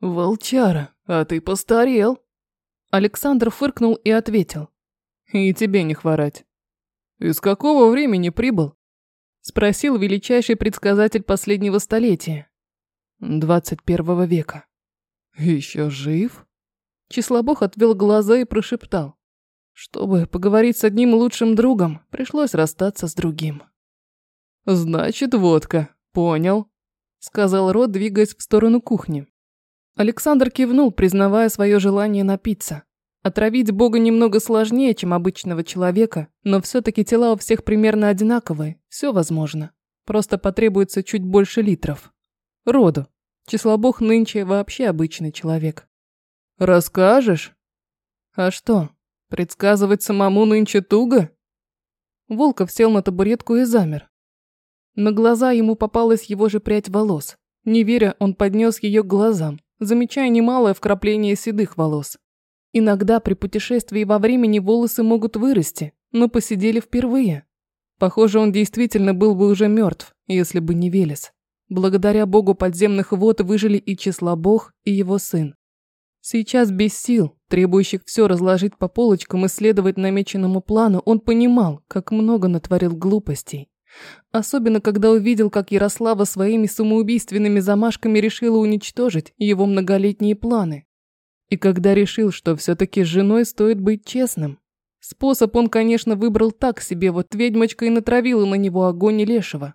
Волчара, а ты постарел. Александр фыркнул и ответил. И тебе не хворать. Из какого времени прибыл? Спросил величайший предсказатель последнего столетия. Двадцать первого века. Еще жив? Числобог отвел глаза и прошептал. Чтобы поговорить с одним лучшим другом, пришлось расстаться с другим. «Значит, водка. Понял», – сказал Рот, двигаясь в сторону кухни. Александр кивнул, признавая свое желание напиться. Отравить Бога немного сложнее, чем обычного человека, но все-таки тела у всех примерно одинаковые, все возможно. Просто потребуется чуть больше литров. Роду. Числобог нынче вообще обычный человек. «Расскажешь?» «А что, предсказывать самому нынче туго?» Волков сел на табуретку и замер. На глаза ему попалась его же прядь волос. Не веря, он поднес ее к глазам, замечая немалое вкрапление седых волос. Иногда при путешествии во времени волосы могут вырасти, но посидели впервые. Похоже, он действительно был бы уже мертв, если бы не Велес. Благодаря богу подземных вод выжили и числа бог, и его сын. Сейчас без сил, требующих все разложить по полочкам и следовать намеченному плану, он понимал, как много натворил глупостей. Особенно, когда увидел, как Ярослава своими самоубийственными замашками решила уничтожить его многолетние планы. И когда решил, что все-таки с женой стоит быть честным. Способ он, конечно, выбрал так себе, вот ведьмочка и натравила на него огонь и лешего.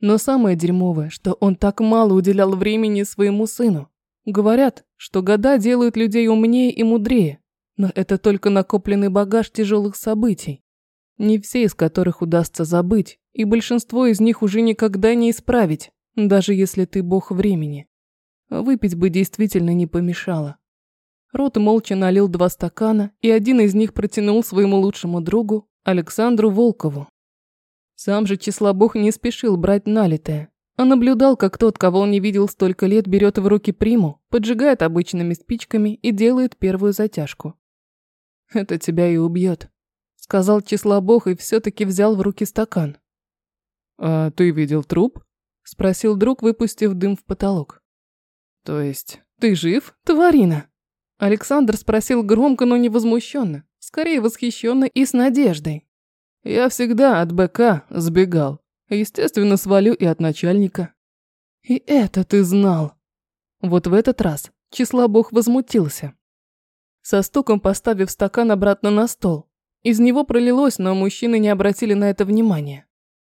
Но самое дерьмовое, что он так мало уделял времени своему сыну. Говорят, что года делают людей умнее и мудрее, но это только накопленный багаж тяжелых событий, не все из которых удастся забыть, и большинство из них уже никогда не исправить, даже если ты бог времени. Выпить бы действительно не помешало. Рот молча налил два стакана, и один из них протянул своему лучшему другу, Александру Волкову. Сам же Числобог не спешил брать налитое, а наблюдал, как тот, кого он не видел столько лет, берет в руки приму, поджигает обычными спичками и делает первую затяжку. «Это тебя и убьет», — сказал Числобог и все-таки взял в руки стакан. «А ты видел труп?» — спросил друг, выпустив дым в потолок. «То есть ты жив, тварина?» Александр спросил громко, но не возмущенно, скорее восхищенно и с надеждой. Я всегда от БК сбегал. Естественно, свалю и от начальника. И это ты знал. Вот в этот раз числобог возмутился. Со стуком поставив стакан обратно на стол. Из него пролилось, но мужчины не обратили на это внимания.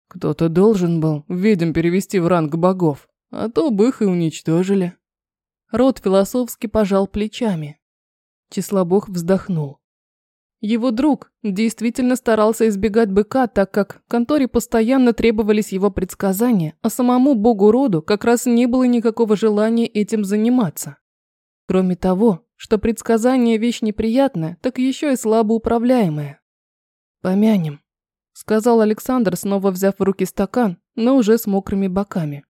Кто-то должен был ведьм перевести в ранг богов, а то бы их и уничтожили. Рот философски пожал плечами. Числобог вздохнул. Его друг действительно старался избегать быка, так как конторе постоянно требовались его предсказания, а самому богу роду как раз не было никакого желания этим заниматься. Кроме того, что предсказание вещь неприятная, так еще и слабо управляемая. «Помянем», – сказал Александр, снова взяв в руки стакан, но уже с мокрыми боками.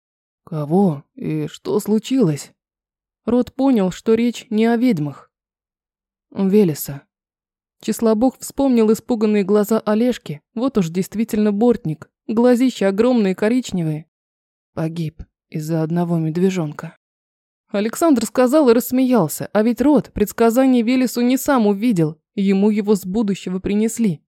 «Кого? И что случилось?» Рот понял, что речь не о ведьмах. Велеса. Числобог вспомнил испуганные глаза Олежки. Вот уж действительно бортник. Глазища огромные коричневые. Погиб из-за одного медвежонка. Александр сказал и рассмеялся, а ведь Рот предсказание Велесу не сам увидел, ему его с будущего принесли.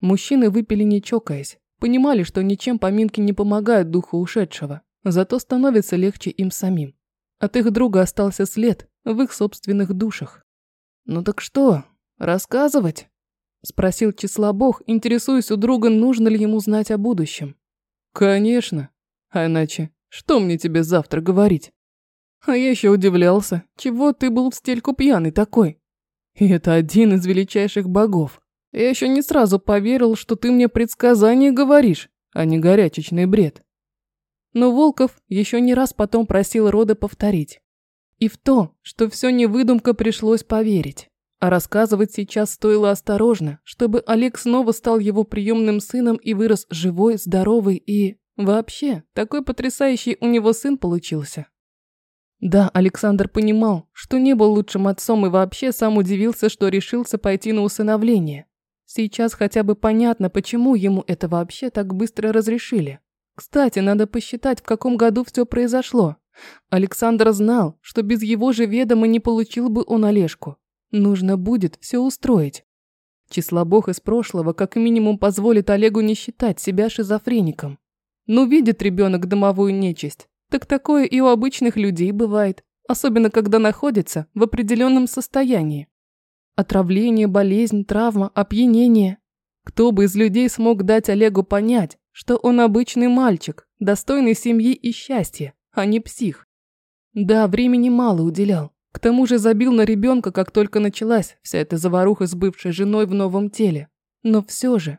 Мужчины выпили не чокаясь, понимали, что ничем поминки не помогают духу ушедшего, зато становится легче им самим. От их друга остался след в их собственных душах. «Ну так что, рассказывать?» – спросил Числобог, интересуясь у друга, нужно ли ему знать о будущем. «Конечно. А иначе, что мне тебе завтра говорить?» А я еще удивлялся, чего ты был в стельку пьяный такой. И это один из величайших богов. Я еще не сразу поверил, что ты мне предсказания говоришь, а не горячечный бред. Но Волков еще не раз потом просил Рода повторить. И в то, что все не выдумка, пришлось поверить. А рассказывать сейчас стоило осторожно, чтобы Олег снова стал его приемным сыном и вырос живой, здоровый и... Вообще, такой потрясающий у него сын получился. Да, Александр понимал, что не был лучшим отцом и вообще сам удивился, что решился пойти на усыновление. Сейчас хотя бы понятно, почему ему это вообще так быстро разрешили. Кстати, надо посчитать, в каком году все произошло. Александр знал, что без его же ведома не получил бы он Олежку. Нужно будет все устроить. Числобог из прошлого как минимум позволит Олегу не считать себя шизофреником. Ну, видит ребенок домовую нечисть, так такое и у обычных людей бывает, особенно когда находится в определенном состоянии. Отравление, болезнь, травма, опьянение. Кто бы из людей смог дать Олегу понять, что он обычный мальчик, достойный семьи и счастья, а не псих? Да, времени мало уделял. К тому же забил на ребенка, как только началась вся эта заваруха с бывшей женой в новом теле. Но все же,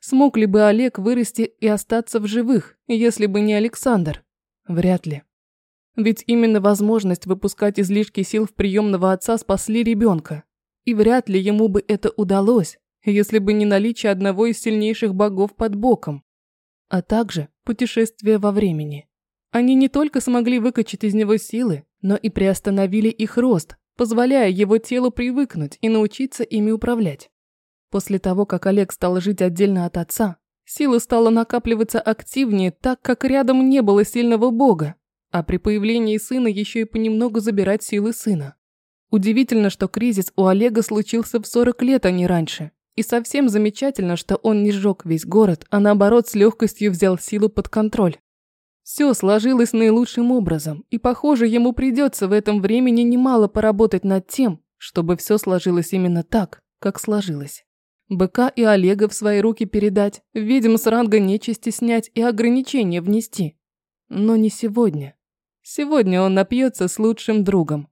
смог ли бы Олег вырасти и остаться в живых, если бы не Александр? Вряд ли. Ведь именно возможность выпускать излишки сил в приемного отца спасли ребенка. И вряд ли ему бы это удалось, если бы не наличие одного из сильнейших богов под боком. А также путешествие во времени. Они не только смогли выкачать из него силы, но и приостановили их рост, позволяя его телу привыкнуть и научиться ими управлять. После того, как Олег стал жить отдельно от отца, сила стала накапливаться активнее, так как рядом не было сильного бога, а при появлении сына еще и понемногу забирать силы сына. Удивительно, что кризис у Олега случился в 40 лет, а не раньше. И совсем замечательно, что он не сжег весь город, а наоборот с легкостью взял силу под контроль. Все сложилось наилучшим образом, и, похоже, ему придется в этом времени немало поработать над тем, чтобы все сложилось именно так, как сложилось. БК и Олега в свои руки передать, ведьм с ранга нечисти снять и ограничения внести. Но не сегодня. Сегодня он напьется с лучшим другом,